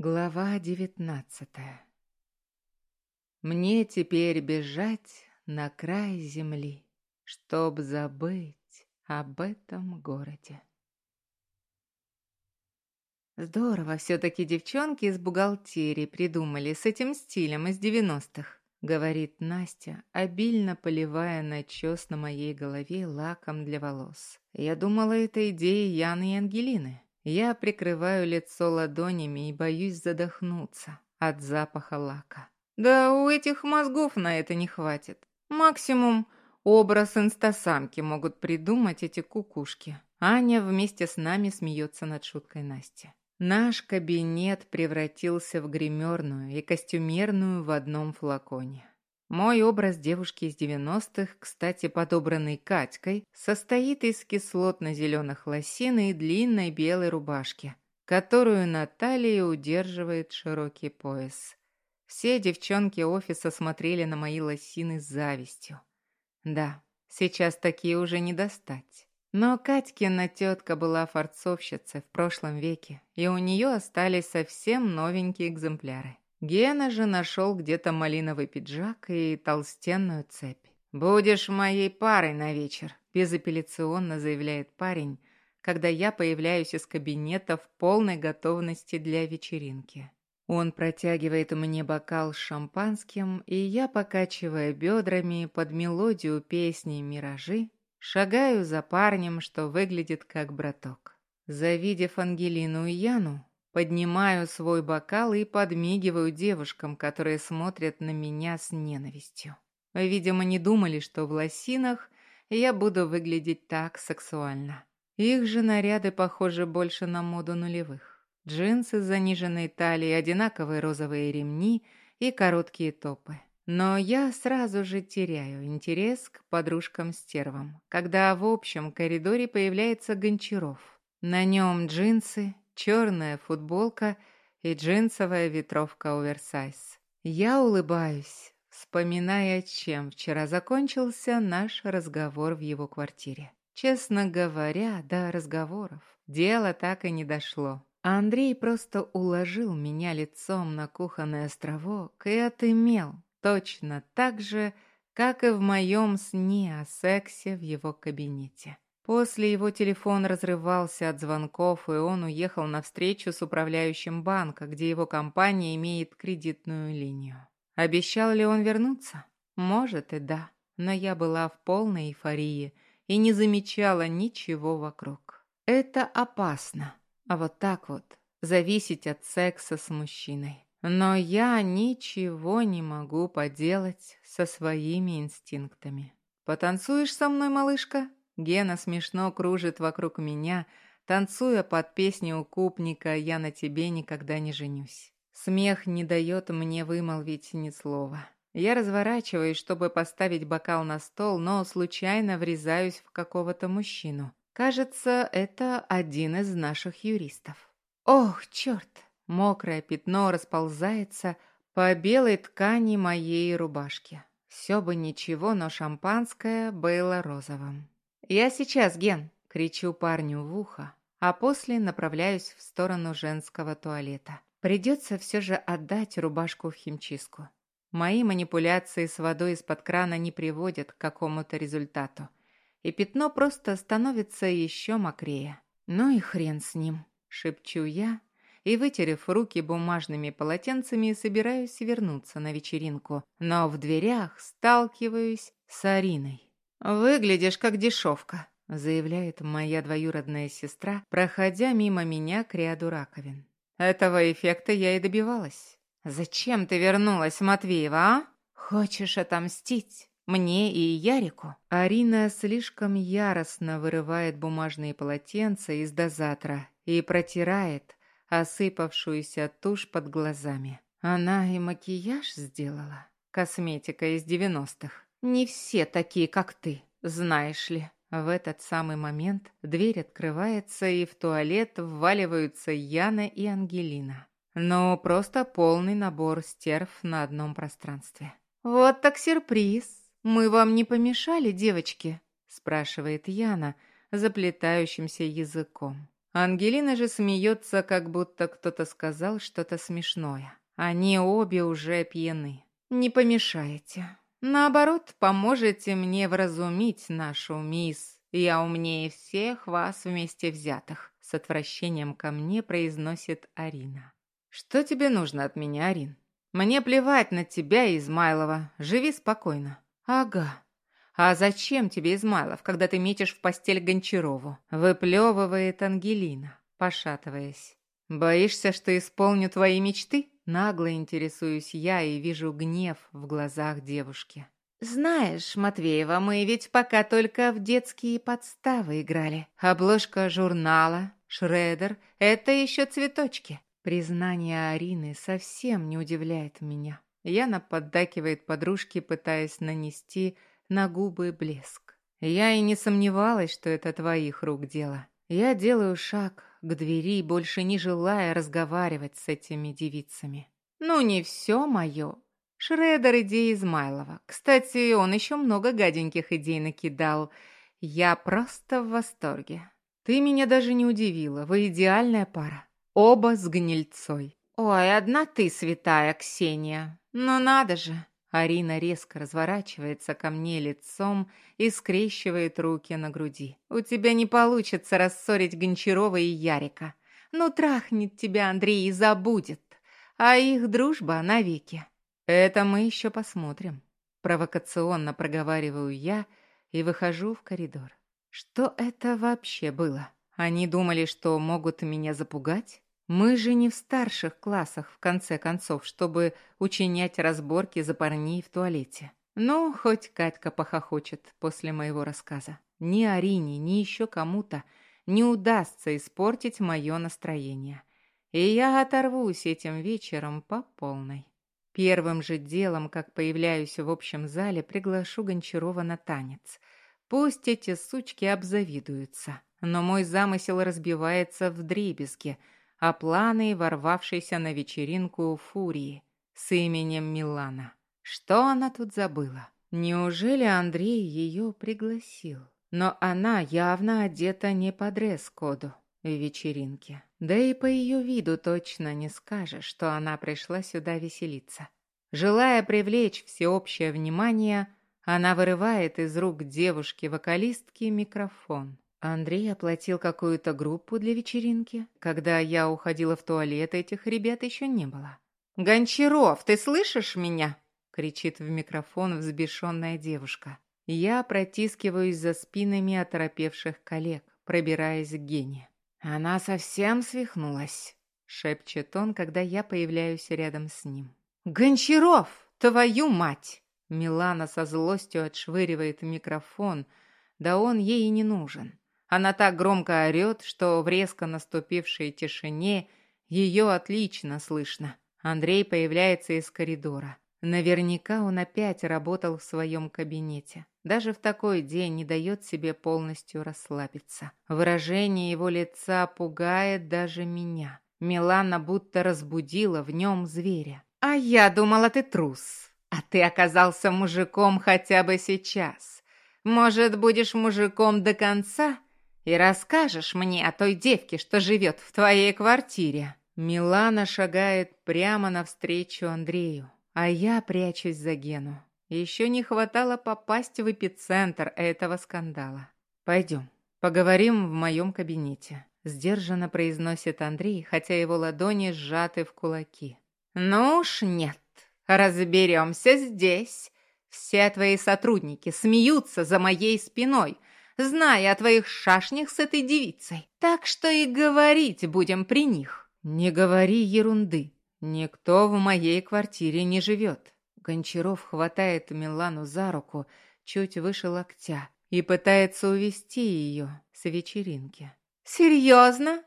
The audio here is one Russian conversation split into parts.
Глава девятнадцатая Мне теперь бежать на край земли, Чтоб забыть об этом городе. Здорово все-таки девчонки из бухгалтерии придумали с этим стилем из девяностых, говорит Настя, обильно поливая начес на моей голове лаком для волос. Я думала, это идея Яны и Ангелины. Я прикрываю лицо ладонями и боюсь задохнуться от запаха лака. Да у этих мозгов на это не хватит. Максимум образ инстасамки могут придумать эти кукушки. Аня вместе с нами смеется над шуткой Насти. Наш кабинет превратился в гримерную и костюмерную в одном флаконе. Мой образ девушки из 90-х, кстати, подобранный Катькой, состоит из кислотно-зеленых лосин и длинной белой рубашки, которую Наталья удерживает широкий пояс. Все девчонки офиса смотрели на мои лосины с завистью. Да, сейчас такие уже не достать. Но Катькина тетка была форцовщицей в прошлом веке, и у нее остались совсем новенькие экземпляры. Гена же нашел где-то малиновый пиджак и толстенную цепь. «Будешь моей парой на вечер», – безапелляционно заявляет парень, когда я появляюсь из кабинета в полной готовности для вечеринки. Он протягивает мне бокал с шампанским, и я, покачивая бедрами под мелодию песни «Миражи», шагаю за парнем, что выглядит как браток. Завидев Ангелину и Яну, Поднимаю свой бокал и подмигиваю девушкам, которые смотрят на меня с ненавистью. Видимо, не думали, что в лосинах я буду выглядеть так сексуально. Их же наряды похожи больше на моду нулевых. Джинсы с заниженной талией, одинаковые розовые ремни и короткие топы. Но я сразу же теряю интерес к подружкам-стервам, когда в общем коридоре появляется Гончаров. На нем джинсы, черная футболка и джинсовая ветровка оверсайз. Я улыбаюсь, вспоминая, чем вчера закончился наш разговор в его квартире. Честно говоря, до разговоров дело так и не дошло. Андрей просто уложил меня лицом на кухонный островок и отымел точно так же, как и в моем сне о сексе в его кабинете. После его телефон разрывался от звонков, и он уехал на встречу с управляющим банка, где его компания имеет кредитную линию. Обещал ли он вернуться? Может и да, но я была в полной эйфории и не замечала ничего вокруг. Это опасно, а вот так вот зависеть от секса с мужчиной. Но я ничего не могу поделать со своими инстинктами. «Потанцуешь со мной, малышка?» Гена смешно кружит вокруг меня, танцуя под песню укупника «Я на тебе никогда не женюсь». Смех не дает мне вымолвить ни слова. Я разворачиваюсь, чтобы поставить бокал на стол, но случайно врезаюсь в какого-то мужчину. Кажется, это один из наших юристов. Ох, черт! Мокрое пятно расползается по белой ткани моей рубашки. Все бы ничего, но шампанское было розовым. «Я сейчас, Ген!» — кричу парню в ухо, а после направляюсь в сторону женского туалета. Придется все же отдать рубашку в химчистку. Мои манипуляции с водой из-под крана не приводят к какому-то результату, и пятно просто становится еще мокрее. Ну и хрен с ним, шепчу я, и, вытерев руки бумажными полотенцами, собираюсь вернуться на вечеринку, но в дверях сталкиваюсь с Ариной. «Выглядишь как дешевка», — заявляет моя двоюродная сестра, проходя мимо меня к ряду раковин. «Этого эффекта я и добивалась». «Зачем ты вернулась, Матвеева, а? Хочешь отомстить?» Мне и Ярику. Арина слишком яростно вырывает бумажные полотенца из дозатора и протирает осыпавшуюся тушь под глазами. Она и макияж сделала. Косметика из девяностых. Не все такие, как ты, знаешь ли. В этот самый момент дверь открывается, и в туалет вваливаются Яна и Ангелина. Но просто полный набор стерв на одном пространстве. «Вот так сюрприз! Мы вам не помешали, девочки?» спрашивает Яна заплетающимся языком. Ангелина же смеется, как будто кто-то сказал что-то смешное. Они обе уже пьяны. Не помешаете. Наоборот, поможете мне вразумить нашу мисс. Я умнее всех вас вместе взятых. С отвращением ко мне произносит Арина. Что тебе нужно от меня, Арин? Мне плевать на тебя, Измайлова. Живи спокойно. Ага. А зачем тебе, Измайлов, когда ты метишь в постель Гончарову? Выплевывает Ангелина, пошатываясь. Боишься, что исполню твои мечты? Нагло интересуюсь я и вижу гнев в глазах девушки. «Знаешь, Матвеева, мы ведь пока только в детские подставы играли. Обложка журнала, шредер — это еще цветочки». Признание Арины совсем не удивляет меня. Яна поддакивает подружке, пытаясь нанести на губы блеск. Я и не сомневалась, что это твоих рук дело. Я делаю шаг к двери, больше не желая разговаривать с этими девицами. Ну, не все мое. Шредер идеи Измайлова. Кстати, он еще много гаденьких идей накидал. Я просто в восторге. Ты меня даже не удивила. Вы идеальная пара. Оба с гнильцой. Ой, одна ты святая, Ксения. Ну надо же. Арина резко разворачивается ко мне лицом и скрещивает руки на груди. «У тебя не получится рассорить Гончарова и Ярика. Ну, трахнет тебя Андрей и забудет. А их дружба навеки. Это мы еще посмотрим». Провокационно проговариваю я и выхожу в коридор. Что это вообще было? Они думали, что могут меня запугать? Мы же не в старших классах, в конце концов, чтобы учинять разборки за парней в туалете. Ну, хоть Катька похохочет после моего рассказа. Ни Арине, ни еще кому-то не удастся испортить мое настроение. И я оторвусь этим вечером по полной. Первым же делом, как появляюсь в общем зале, приглашу Гончарова на танец. Пусть эти сучки обзавидуются, но мой замысел разбивается в дребезге – о планы ворвавшейся на вечеринку Фурии с именем Милана. Что она тут забыла? Неужели Андрей ее пригласил? Но она явно одета не по дресс-коду в вечеринке. Да и по ее виду точно не скажешь, что она пришла сюда веселиться. Желая привлечь всеобщее внимание, она вырывает из рук девушки-вокалистки микрофон. Андрей оплатил какую-то группу для вечеринки. Когда я уходила в туалет, этих ребят еще не было. «Гончаров, ты слышишь меня?» — кричит в микрофон взбешенная девушка. Я протискиваюсь за спинами оторопевших коллег, пробираясь к Гене. «Она совсем свихнулась», — шепчет он, когда я появляюсь рядом с ним. «Гончаров, твою мать!» Милана со злостью отшвыривает микрофон, да он ей и не нужен. Она так громко орет, что в резко наступившей тишине ее отлично слышно. Андрей появляется из коридора. Наверняка он опять работал в своем кабинете. Даже в такой день не дает себе полностью расслабиться. Выражение его лица пугает даже меня. Милана будто разбудила в нем зверя. «А я думала, ты трус. А ты оказался мужиком хотя бы сейчас. Может, будешь мужиком до конца?» И расскажешь мне о той девке, что живет в твоей квартире». Милана шагает прямо навстречу Андрею, а я прячусь за Гену. Еще не хватало попасть в эпицентр этого скандала. «Пойдем, поговорим в моем кабинете», — сдержанно произносит Андрей, хотя его ладони сжаты в кулаки. «Ну уж нет, разберемся здесь. Все твои сотрудники смеются за моей спиной, зная о твоих шашнях с этой девицей. Так что и говорить будем при них. Не говори ерунды. Никто в моей квартире не живет. Гончаров хватает Милану за руку чуть выше локтя и пытается увести ее с вечеринки. «Серьезно?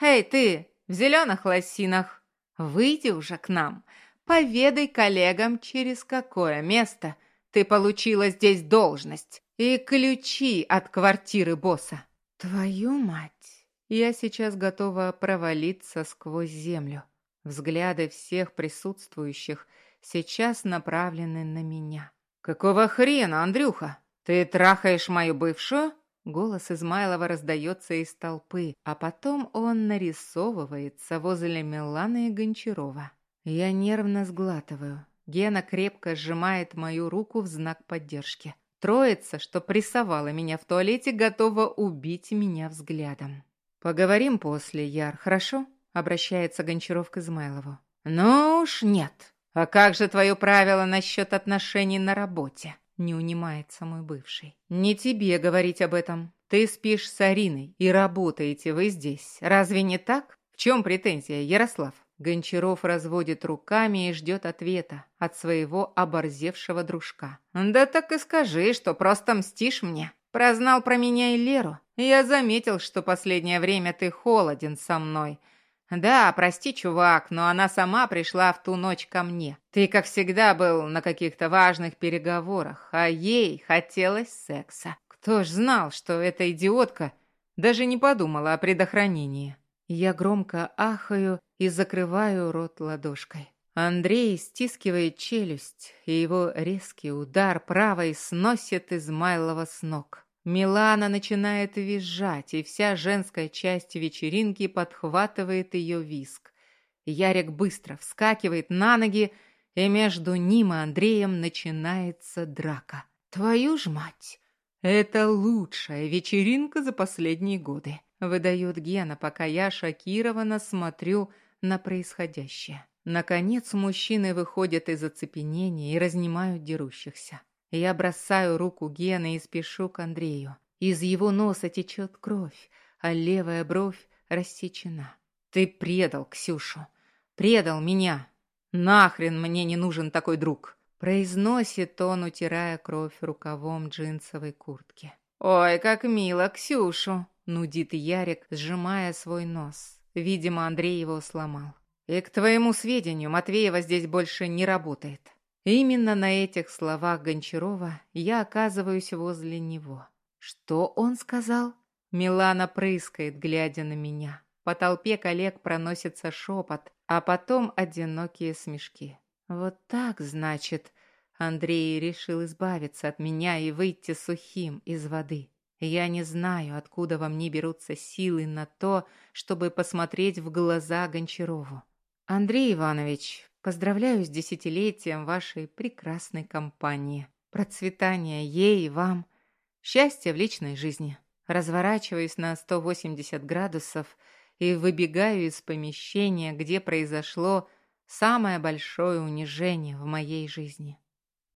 Эй, ты, в зеленых лосинах, выйди уже к нам, поведай коллегам, через какое место ты получила здесь должность и ключи от квартиры босса. Твою мать! Я сейчас готова провалиться сквозь землю. Взгляды всех присутствующих сейчас направлены на меня. «Какого хрена, Андрюха? Ты трахаешь мою бывшую?» Голос Измайлова раздается из толпы, а потом он нарисовывается возле Милана и Гончарова. Я нервно сглатываю. Гена крепко сжимает мою руку в знак поддержки. Троица, что прессовала меня в туалете, готова убить меня взглядом. «Поговорим после, Яр, хорошо?» — обращается Гончаров к Измайлову. «Ну уж нет. А как же твое правило насчет отношений на работе?» Не унимается мой бывший. «Не тебе говорить об этом. Ты спишь с Ариной, и работаете вы здесь. Разве не так? В чем претензия, Ярослав?» Гончаров разводит руками и ждет ответа от своего оборзевшего дружка. «Да так и скажи, что просто мстишь мне. Прознал про меня и Леру. Я заметил, что последнее время ты холоден со мной. «Да, прости, чувак, но она сама пришла в ту ночь ко мне. Ты, как всегда, был на каких-то важных переговорах, а ей хотелось секса. Кто ж знал, что эта идиотка даже не подумала о предохранении?» Я громко ахаю и закрываю рот ладошкой. Андрей стискивает челюсть, и его резкий удар правой сносит Измайлова с ног. Милана начинает визжать, и вся женская часть вечеринки подхватывает ее виск. Ярик быстро вскакивает на ноги, и между ним и Андреем начинается драка. Твою ж мать! Это лучшая вечеринка за последние годы, выдает Гена, пока я шокированно смотрю на происходящее. Наконец мужчины выходят из оцепенения и разнимают дерущихся. Я бросаю руку Гены и спешу к Андрею. Из его носа течет кровь, а левая бровь рассечена. Ты предал Ксюшу. Предал меня. Нахрен мне не нужен такой друг. Произносит он, утирая кровь рукавом джинсовой куртки. «Ой, как мило, Ксюшу!» — нудит Ярик, сжимая свой нос. Видимо, Андрей его сломал. «И к твоему сведению, Матвеева здесь больше не работает. Именно на этих словах Гончарова я оказываюсь возле него. Что он сказал? Милана прыскает, глядя на меня. По толпе коллег проносится шепот, а потом одинокие смешки. Вот так, значит, Андрей решил избавиться от меня и выйти сухим из воды. Я не знаю, откуда во мне берутся силы на то, чтобы посмотреть в глаза Гончарову. Андрей Иванович, Поздравляю с десятилетием вашей прекрасной компании. Процветания ей и вам. Счастья в личной жизни. Разворачиваюсь на 180 градусов и выбегаю из помещения, где произошло самое большое унижение в моей жизни.